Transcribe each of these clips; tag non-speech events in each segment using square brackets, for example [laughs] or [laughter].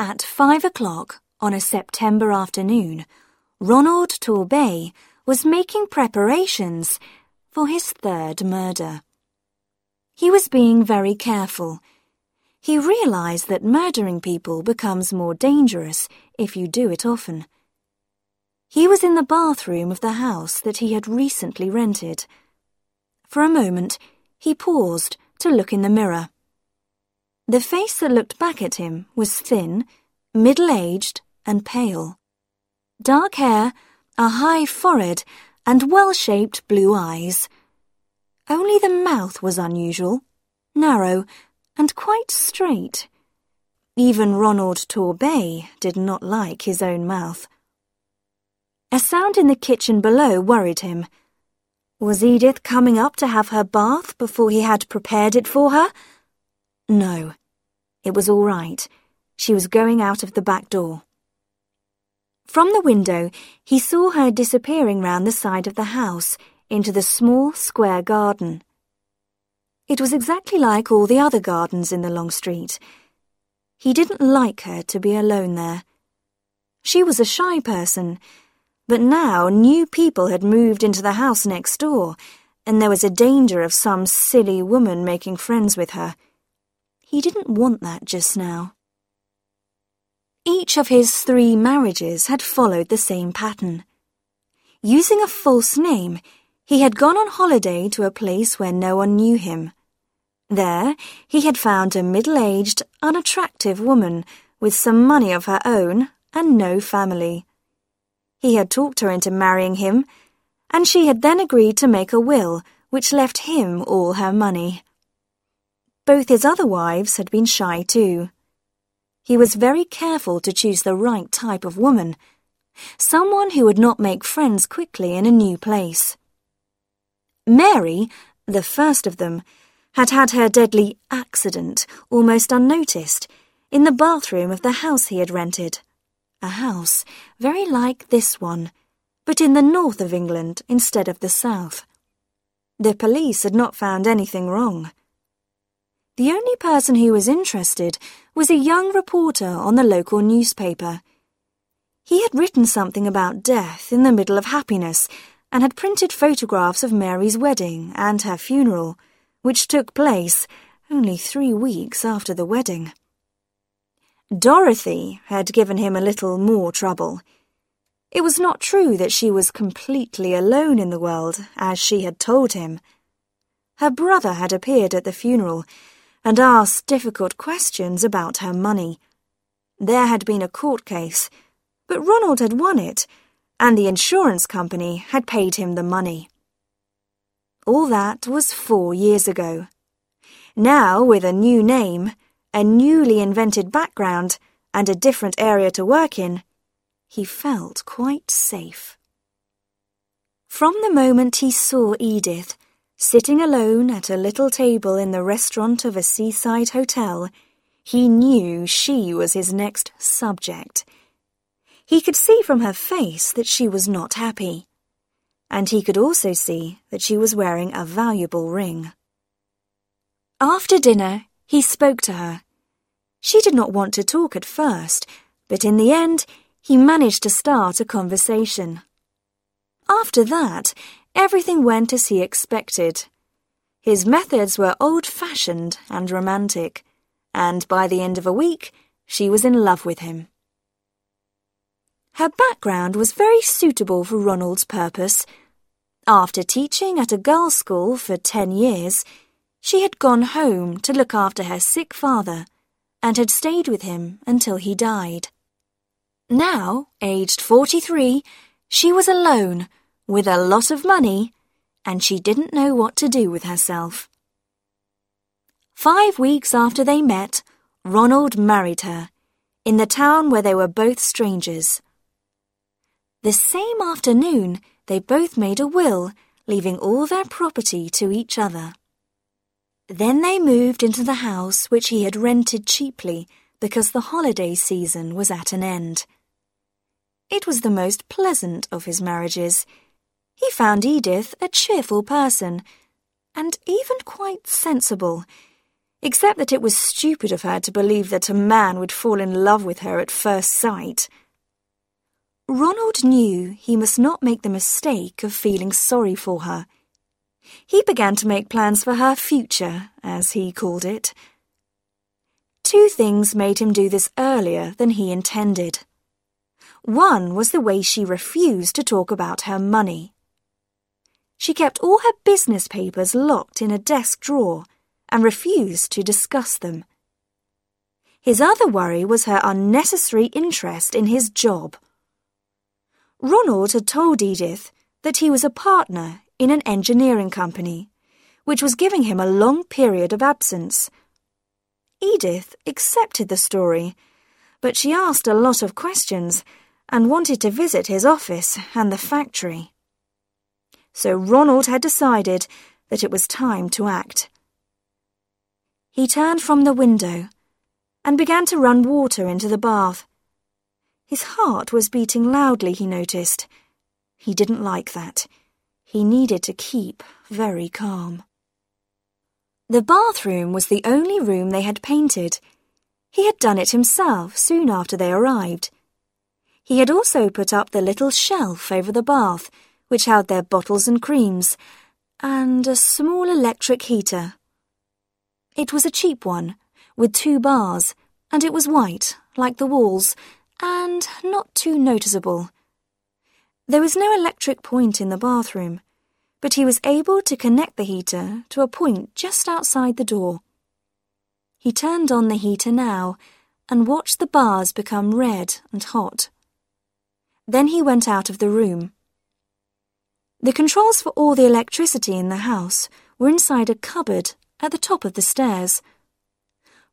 At five o'clock on a September afternoon, Ronald Torbay was making preparations for his third murder. He was being very careful. He realized that murdering people becomes more dangerous if you do it often. He was in the bathroom of the house that he had recently rented. For a moment, he paused to look in the mirror. The face that looked back at him was thin, middle-aged, and pale. Dark hair, a high forehead, and well-shaped blue eyes. Only the mouth was unusual, narrow, and quite straight. Even Ronald Torbay did not like his own mouth. A sound in the kitchen below worried him. Was Edith coming up to have her bath before he had prepared it for her? No. It was all right. She was going out of the back door. From the window, he saw her disappearing round the side of the house into the small square garden. It was exactly like all the other gardens in the long street. He didn't like her to be alone there. She was a shy person, but now new people had moved into the house next door, and there was a danger of some silly woman making friends with her. He didn't want that just now. Each of his three marriages had followed the same pattern. Using a false name, he had gone on holiday to a place where no one knew him. There, he had found a middle-aged, unattractive woman with some money of her own and no family. He had talked her into marrying him, and she had then agreed to make a will which left him all her money. Both his other wives had been shy too. He was very careful to choose the right type of woman, someone who would not make friends quickly in a new place. Mary, the first of them, had had her deadly accident almost unnoticed in the bathroom of the house he had rented. A house very like this one, but in the north of England instead of the south. The police had not found anything wrong. The only person who was interested was a young reporter on the local newspaper. He had written something about death in the middle of happiness and had printed photographs of Mary's wedding and her funeral, which took place only three weeks after the wedding. Dorothy had given him a little more trouble. It was not true that she was completely alone in the world, as she had told him. Her brother had appeared at the funeral and asked difficult questions about her money. There had been a court case, but Ronald had won it, and the insurance company had paid him the money. All that was four years ago. Now, with a new name, a newly invented background, and a different area to work in, he felt quite safe. From the moment he saw Edith, Sitting alone at a little table in the restaurant of a seaside hotel, he knew she was his next subject. He could see from her face that she was not happy. And he could also see that she was wearing a valuable ring. After dinner, he spoke to her. She did not want to talk at first, but in the end, he managed to start a conversation. After that, Everything went as he expected. His methods were old-fashioned and romantic, and by the end of a week, she was in love with him. Her background was very suitable for Ronald's purpose. After teaching at a girls' school for ten years, she had gone home to look after her sick father and had stayed with him until he died. Now, aged 43, she was alone with a lot of money, and she didn't know what to do with herself. Five weeks after they met, Ronald married her, in the town where they were both strangers. The same afternoon, they both made a will, leaving all their property to each other. Then they moved into the house which he had rented cheaply because the holiday season was at an end. It was the most pleasant of his marriages he found Edith a cheerful person, and even quite sensible. except that it was stupid of her to believe that a man would fall in love with her at first sight. Ronald knew he must not make the mistake of feeling sorry for her. He began to make plans for her future, as he called it. Two things made him do this earlier than he intended. One was the way she refused to talk about her money. She kept all her business papers locked in a desk drawer and refused to discuss them. His other worry was her unnecessary interest in his job. Ronald had told Edith that he was a partner in an engineering company, which was giving him a long period of absence. Edith accepted the story, but she asked a lot of questions and wanted to visit his office and the factory. So Ronald had decided that it was time to act. He turned from the window and began to run water into the bath. His heart was beating loudly, he noticed. He didn't like that. He needed to keep very calm. The bathroom was the only room they had painted. He had done it himself soon after they arrived. He had also put up the little shelf over the bath, which held their bottles and creams, and a small electric heater. It was a cheap one, with two bars, and it was white, like the walls, and not too noticeable. There was no electric point in the bathroom, but he was able to connect the heater to a point just outside the door. He turned on the heater now and watched the bars become red and hot. Then he went out of the room. The controls for all the electricity in the house were inside a cupboard at the top of the stairs.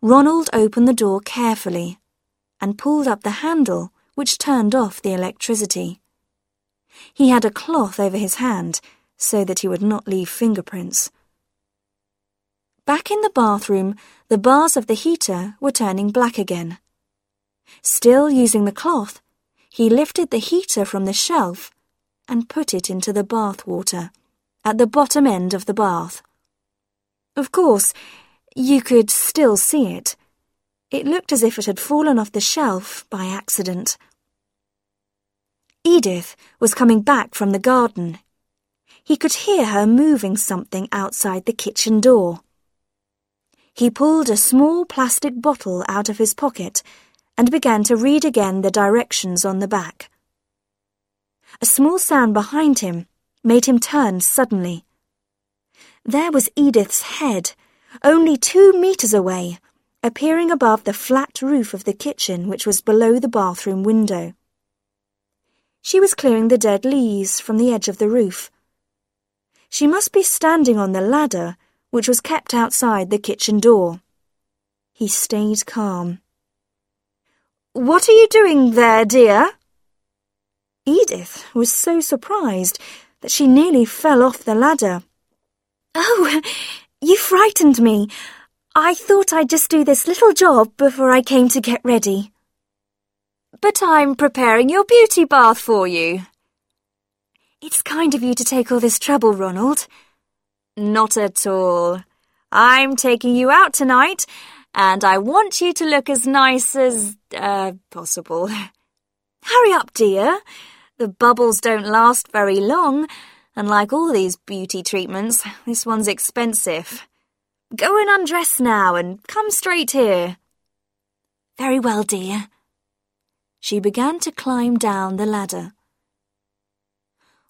Ronald opened the door carefully and pulled up the handle which turned off the electricity. He had a cloth over his hand so that he would not leave fingerprints. Back in the bathroom, the bars of the heater were turning black again. Still using the cloth, he lifted the heater from the shelf and put it into the bath water at the bottom end of the bath. Of course, you could still see it. It looked as if it had fallen off the shelf by accident. Edith was coming back from the garden. He could hear her moving something outside the kitchen door. He pulled a small plastic bottle out of his pocket and began to read again the directions on the back. A small sound behind him made him turn suddenly. There was Edith's head, only two metres away, appearing above the flat roof of the kitchen which was below the bathroom window. She was clearing the dead leaves from the edge of the roof. She must be standing on the ladder which was kept outside the kitchen door. He stayed calm. What are you doing there, dear? Edith was so surprised that she nearly fell off the ladder. Oh, you frightened me. I thought I'd just do this little job before I came to get ready. But I'm preparing your beauty bath for you. It's kind of you to take all this trouble, Ronald. Not at all. I'm taking you out tonight, and I want you to look as nice as, uh, possible. [laughs] Hurry up, dear. The bubbles don't last very long, and like all these beauty treatments, this one's expensive. Go and undress now and come straight here. Very well, dear. She began to climb down the ladder.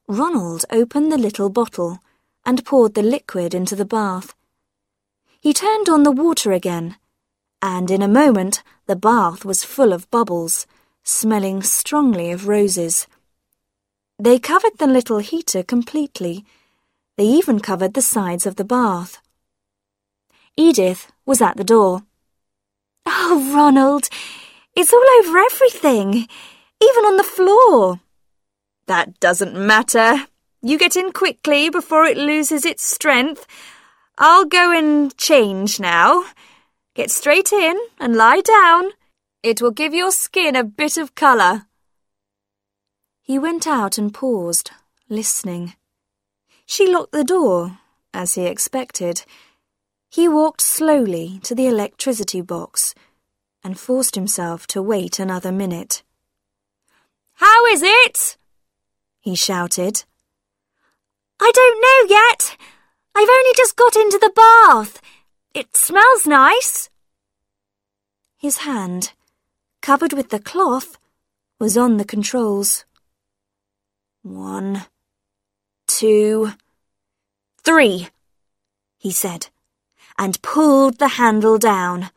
Ronald opened the little bottle and poured the liquid into the bath. He turned on the water again, and in a moment the bath was full of bubbles, smelling strongly of roses. They covered the little heater completely. They even covered the sides of the bath. Edith was at the door. Oh, Ronald, it's all over everything, even on the floor. That doesn't matter. You get in quickly before it loses its strength. I'll go and change now. Get straight in and lie down. It will give your skin a bit of colour. He went out and paused, listening. She locked the door, as he expected. He walked slowly to the electricity box and forced himself to wait another minute. How is it? he shouted. I don't know yet. I've only just got into the bath. It smells nice. His hand, covered with the cloth, was on the controls. One, two, three, he said, and pulled the handle down.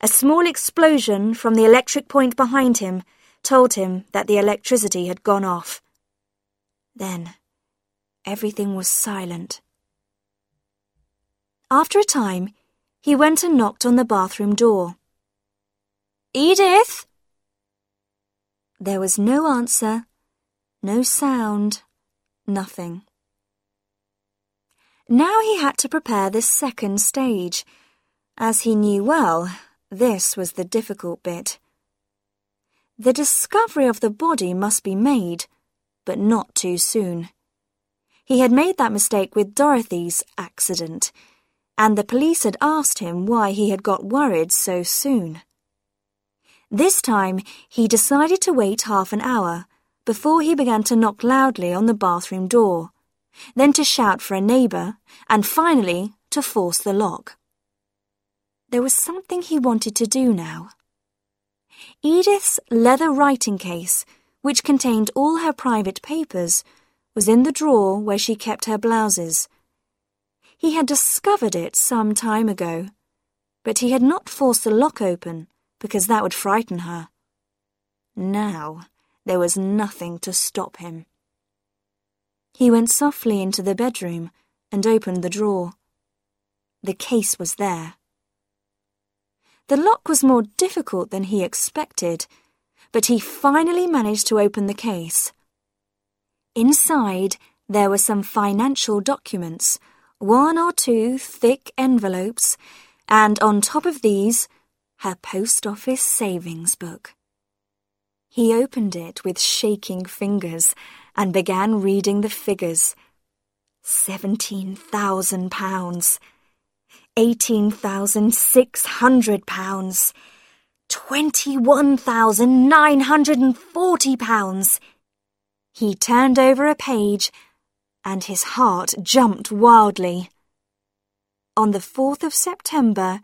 A small explosion from the electric point behind him told him that the electricity had gone off. Then, everything was silent. After a time, he went and knocked on the bathroom door. Edith? There was no answer, no sound, nothing. Now he had to prepare the second stage. As he knew well, this was the difficult bit. The discovery of the body must be made, but not too soon. He had made that mistake with Dorothy's accident, and the police had asked him why he had got worried so soon. This time, he decided to wait half an hour before he began to knock loudly on the bathroom door, then to shout for a neighbour, and finally to force the lock. There was something he wanted to do now. Edith's leather writing case, which contained all her private papers, was in the drawer where she kept her blouses. He had discovered it some time ago, but he had not forced the lock open because that would frighten her. Now there was nothing to stop him. He went softly into the bedroom and opened the drawer. The case was there. The lock was more difficult than he expected, but he finally managed to open the case. Inside, there were some financial documents, one or two thick envelopes, and on top of these, her post office savings book. He opened it with shaking fingers and began reading the figures. Seventeen thousand pounds, eighteen thousand six hundred pounds, twenty-one thousand nine hundred and forty pounds. He turned over a page and his heart jumped wildly. On the 4th of September,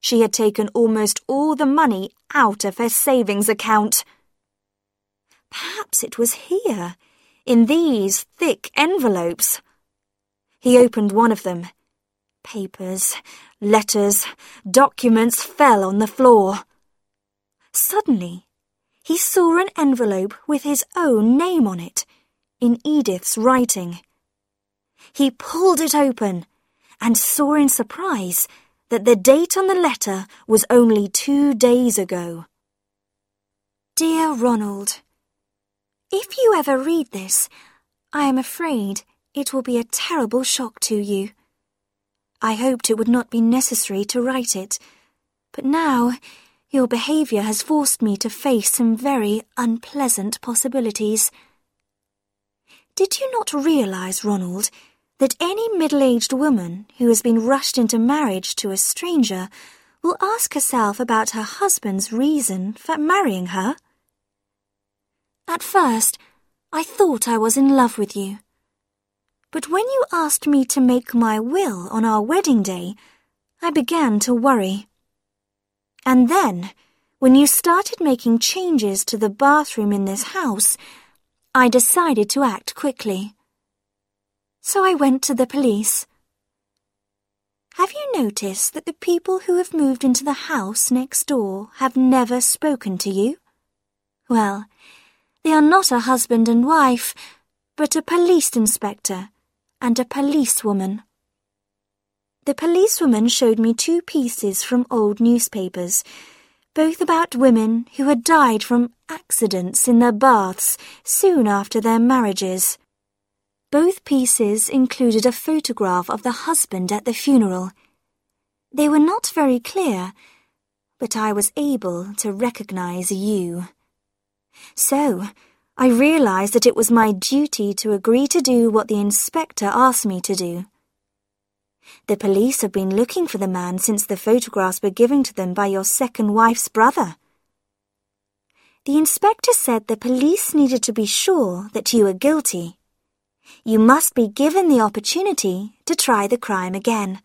she had taken almost all the money out of her savings account. Perhaps it was here, in these thick envelopes. He opened one of them. Papers, letters, documents fell on the floor. Suddenly, he saw an envelope with his own name on it, in Edith's writing. He pulled it open and saw in surprise that the date on the letter was only two days ago. Dear Ronald, If you ever read this, I am afraid it will be a terrible shock to you. I hoped it would not be necessary to write it, but now your behaviour has forced me to face some very unpleasant possibilities. Did you not realise, Ronald, that any middle-aged woman who has been rushed into marriage to a stranger will ask herself about her husband's reason for marrying her. At first, I thought I was in love with you. But when you asked me to make my will on our wedding day, I began to worry. And then, when you started making changes to the bathroom in this house, I decided to act quickly so I went to the police. Have you noticed that the people who have moved into the house next door have never spoken to you? Well, they are not a husband and wife, but a police inspector and a policewoman. The policewoman showed me two pieces from old newspapers, both about women who had died from accidents in their baths soon after their marriages. Both pieces included a photograph of the husband at the funeral. They were not very clear, but I was able to recognize you. So, I realized that it was my duty to agree to do what the inspector asked me to do. The police have been looking for the man since the photographs were given to them by your second wife's brother. The inspector said the police needed to be sure that you were guilty. You must be given the opportunity to try the crime again.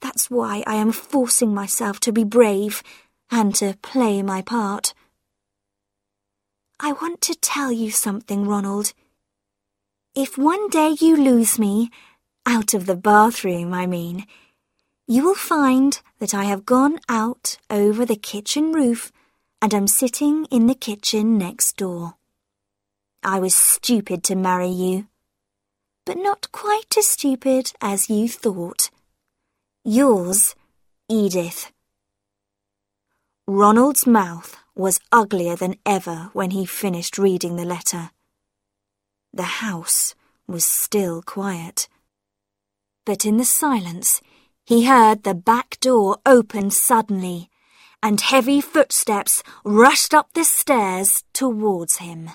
That's why I am forcing myself to be brave and to play my part. I want to tell you something, Ronald. If one day you lose me, out of the bathroom, I mean, you will find that I have gone out over the kitchen roof and am sitting in the kitchen next door. I was stupid to marry you, but not quite as stupid as you thought. Yours, Edith. Ronald's mouth was uglier than ever when he finished reading the letter. The house was still quiet. But in the silence, he heard the back door open suddenly, and heavy footsteps rushed up the stairs towards him.